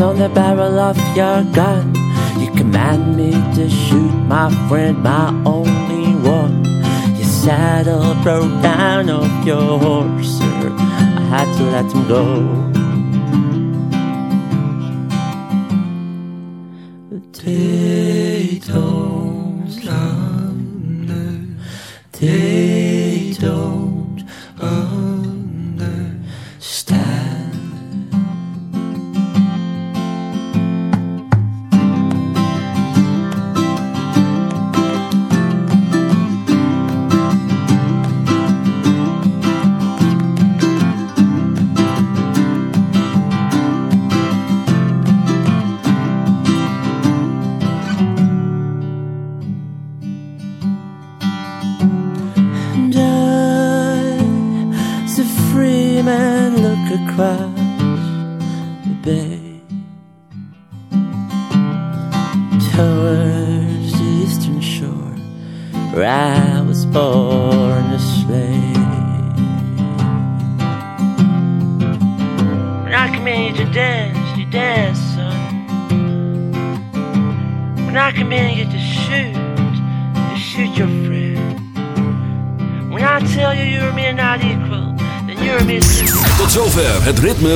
on the barrel of your gun. You command me to shoot my friend, my only one. Your saddle broke down off your horse, sir. I had to let him go. They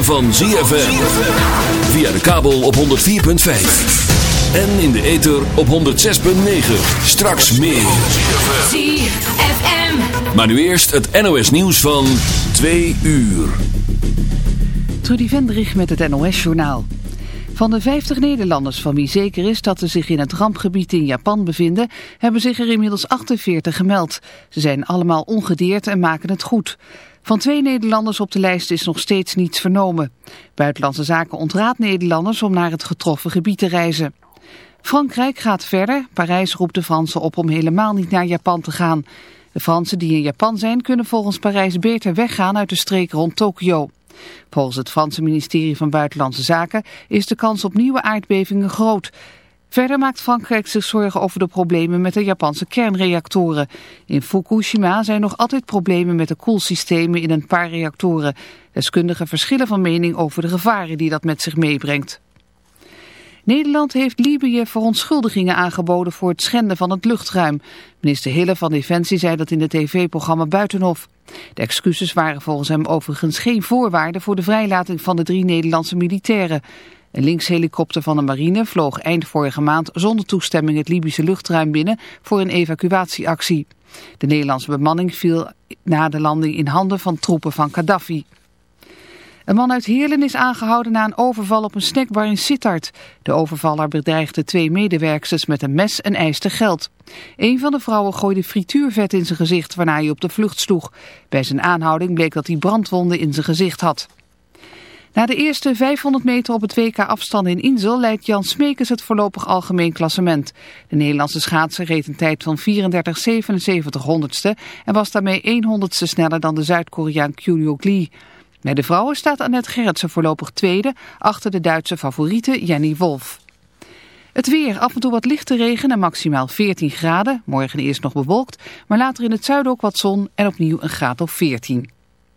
van ZFM. Via de kabel op 104.5. En in de ether op 106.9. Straks meer. ZFM. Maar nu eerst het NOS nieuws van 2 uur. Trudy Vendrich met het NOS-journaal. Van de 50 Nederlanders van wie zeker is dat ze zich in het rampgebied in Japan bevinden, hebben zich er inmiddels 48 gemeld. Ze zijn allemaal ongedeerd en maken het goed. Van twee Nederlanders op de lijst is nog steeds niets vernomen. Buitenlandse Zaken ontraadt Nederlanders om naar het getroffen gebied te reizen. Frankrijk gaat verder. Parijs roept de Fransen op om helemaal niet naar Japan te gaan. De Fransen die in Japan zijn kunnen volgens Parijs beter weggaan uit de streek rond Tokio. Volgens het Franse ministerie van Buitenlandse Zaken is de kans op nieuwe aardbevingen groot. Verder maakt Frankrijk zich zorgen over de problemen met de Japanse kernreactoren. In Fukushima zijn nog altijd problemen met de koelsystemen in een paar reactoren. Deskundigen verschillen van mening over de gevaren die dat met zich meebrengt. Nederland heeft Libië verontschuldigingen aangeboden voor het schenden van het luchtruim. Minister Hille van Defensie zei dat in het tv-programma Buitenhof. De excuses waren volgens hem overigens geen voorwaarde voor de vrijlating van de drie Nederlandse militairen. Een linkshelikopter van de marine vloog eind vorige maand zonder toestemming het Libische luchtruim binnen voor een evacuatieactie. De Nederlandse bemanning viel na de landing in handen van troepen van Gaddafi. Een man uit Heerlen is aangehouden na een overval op een snackbar in Sittard. De overvaller bedreigde twee medewerksters met een mes en eiste geld. Een van de vrouwen gooide frituurvet in zijn gezicht waarna hij op de vlucht sloeg. Bij zijn aanhouding bleek dat hij brandwonden in zijn gezicht had. Na de eerste 500 meter op het WK afstand in Insel leidt Jan Smekers het voorlopig algemeen klassement. De Nederlandse schaatser reed een tijd van 34,77 honderdste en was daarmee 1 honderdste sneller dan de Zuid-Koreaan Kyuyuk Lee. Bij de vrouwen staat Annette Gerritsen voorlopig tweede, achter de Duitse favoriete Jenny Wolf. Het weer, af en toe wat lichte regen en maximaal 14 graden. Morgen eerst nog bewolkt, maar later in het zuiden ook wat zon en opnieuw een graad of 14.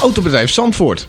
Autobedrijf Zandvoort,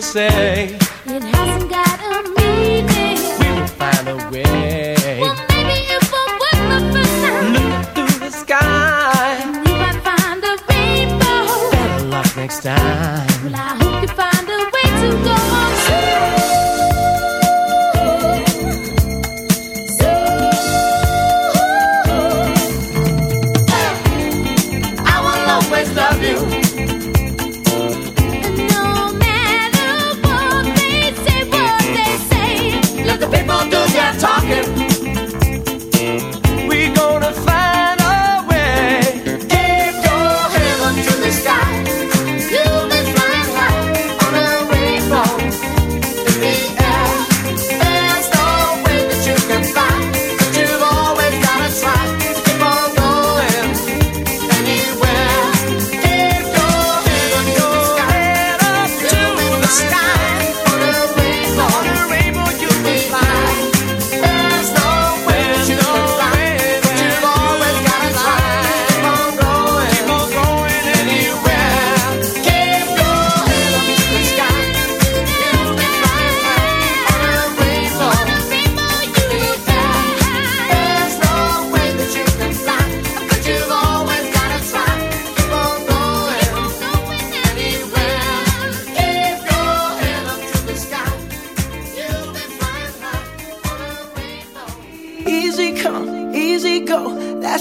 say.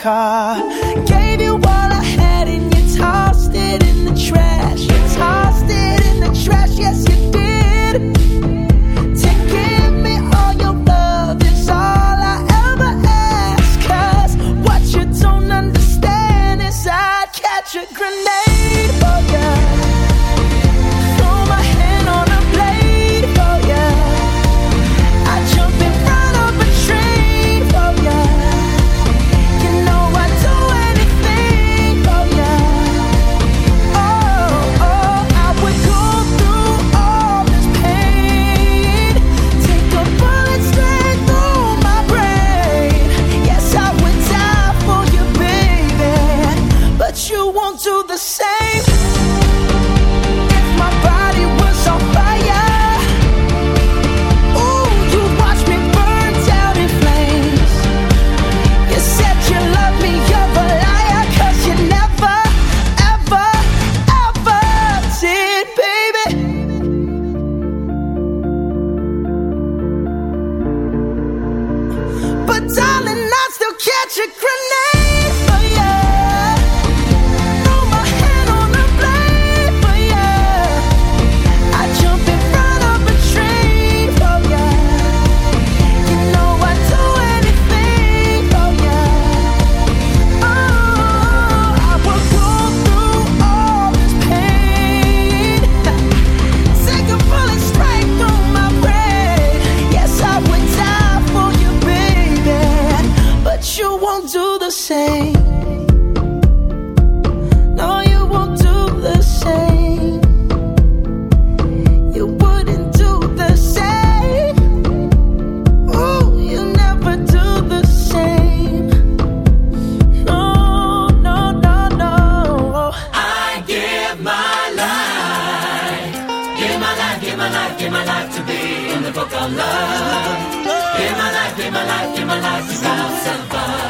car. life, in my life, in my life, is about somebody.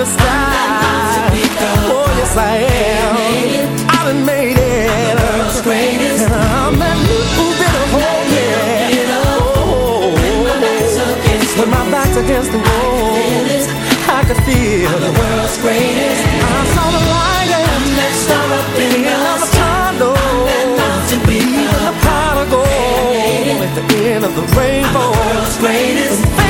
the sky. Oh, yes, I am. I done made it. I'm the world's. And I'm that little bit of hope. Yeah. When my back's against the wall I could feel I'm the world's greatest. I saw the light and that star up in the mountain peak, the pot of at the end of the rainbow. I'm the world's greatest.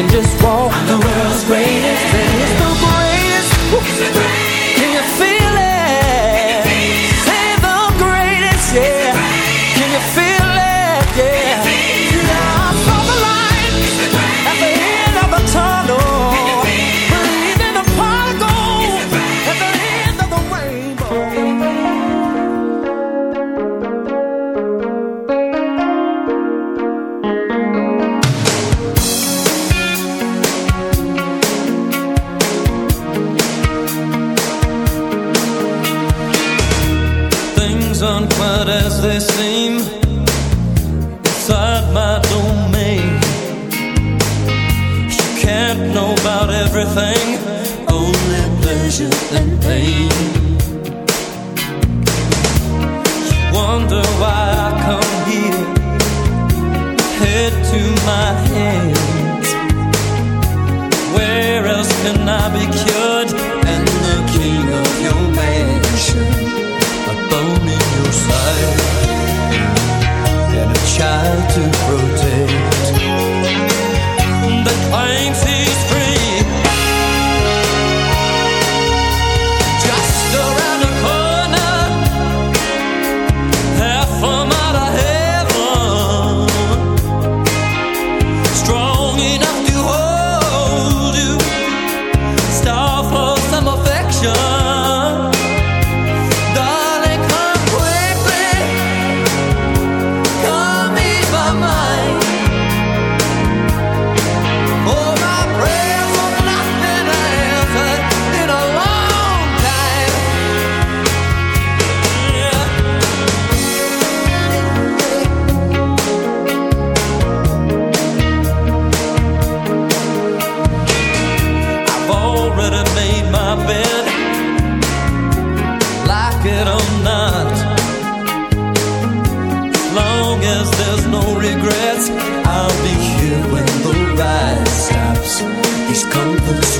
Can just walk. The world's greatest. they seem To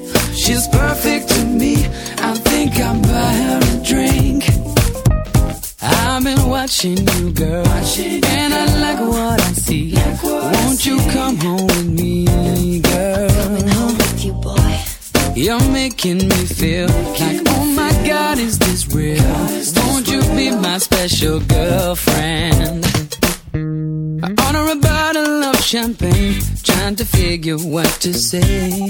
She's perfect to me. I think I'll buy her a drink. I've been watching you, girl, watching and I like what I see. Like what Won't you come home with me, girl? Coming home with you, boy. You're making me feel like, oh my God, is this real? Won't you be my special girlfriend? I order a bottle of champagne, trying to figure what to say.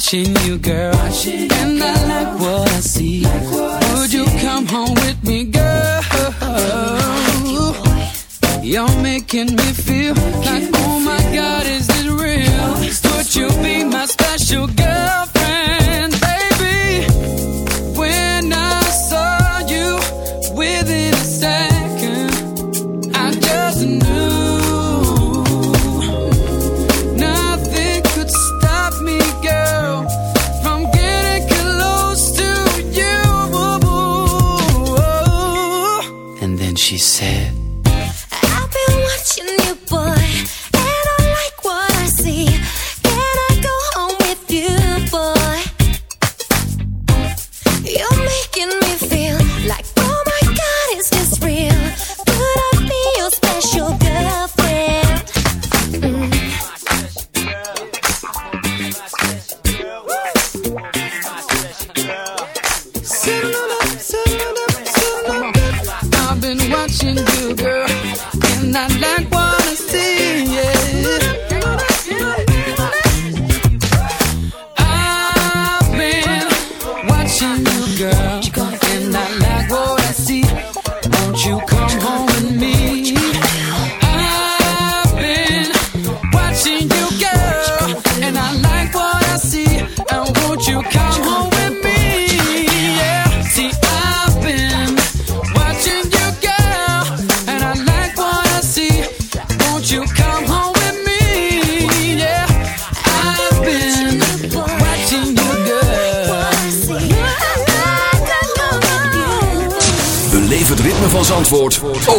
Watching you, girl, and I like what I see. Like what Would you come home with me, girl? You're making me feel like, oh my God, is this real? Would you be my special girlfriend,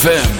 ZFM.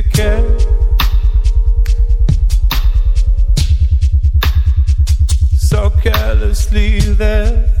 so carelessly there.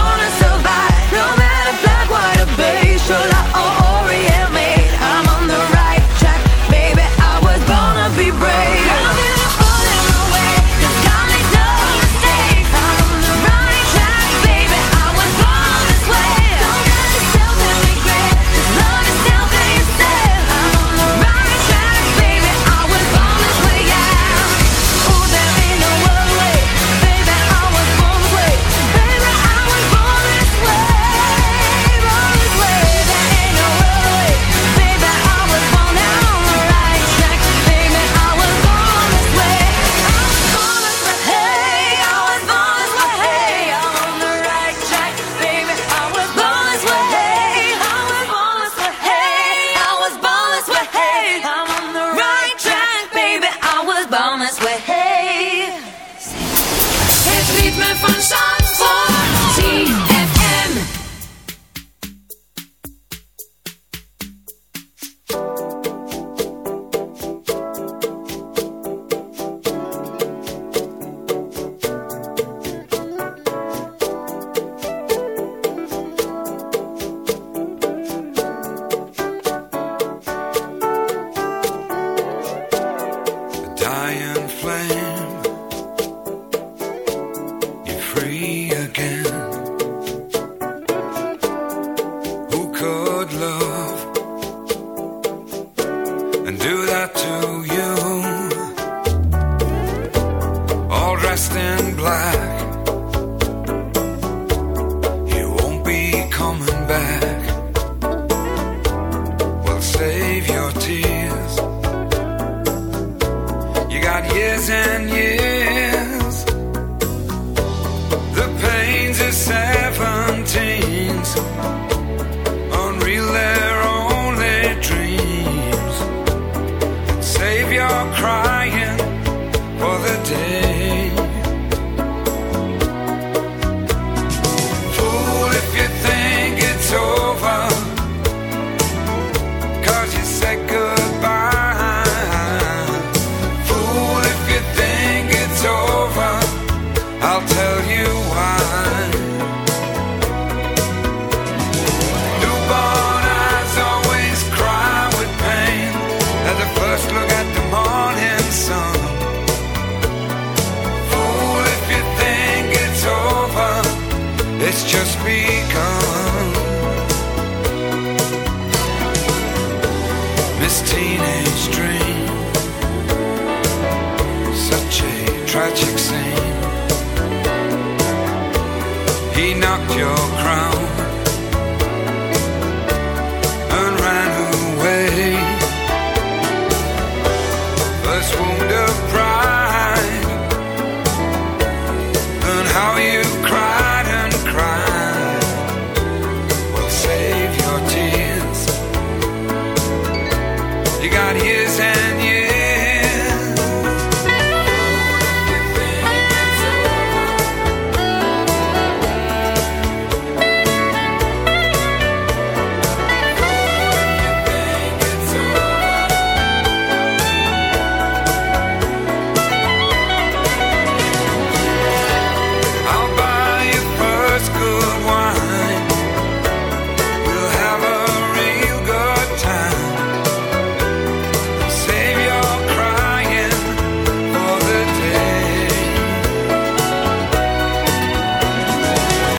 cry.